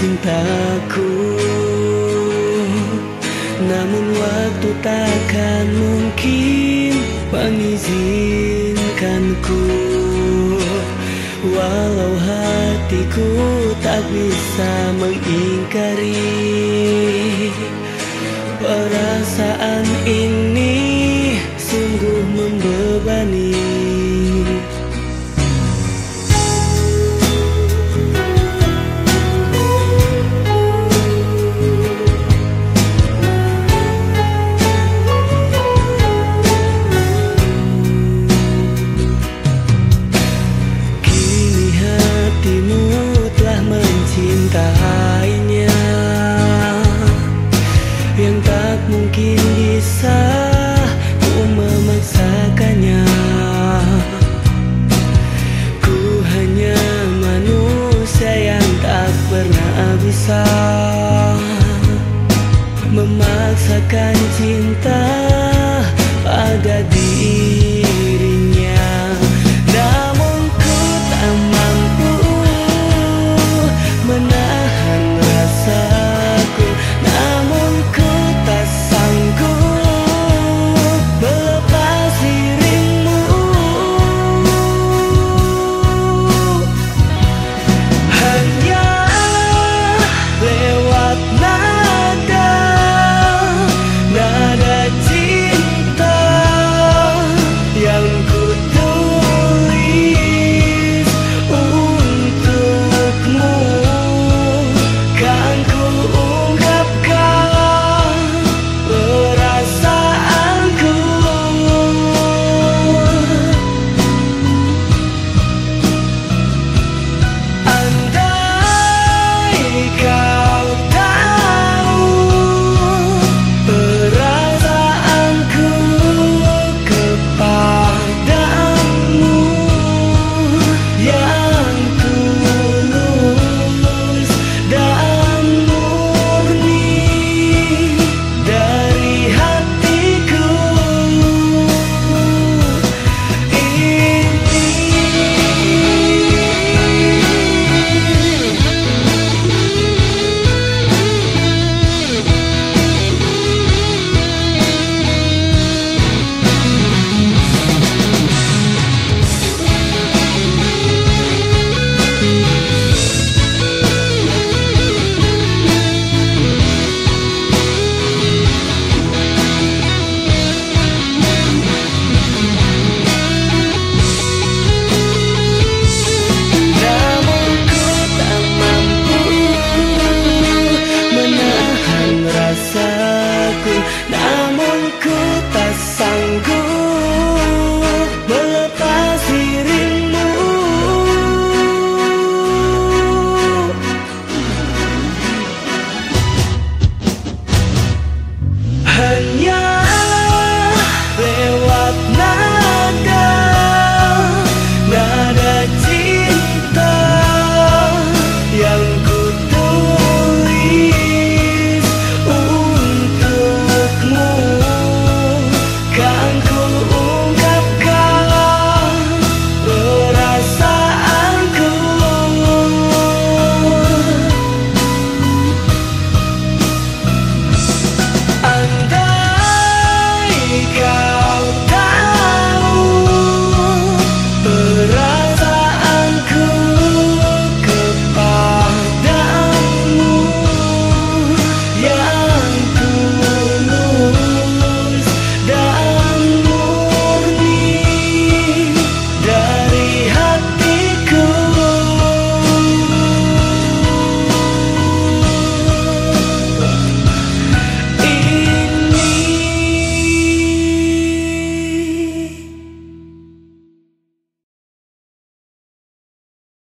cintaku. Namun waktu takkan mungkin mengizinkanku. Walau hatiku tak bisa mengingkari Perasaan ini sungguh membebani memaksakan cinta pada diri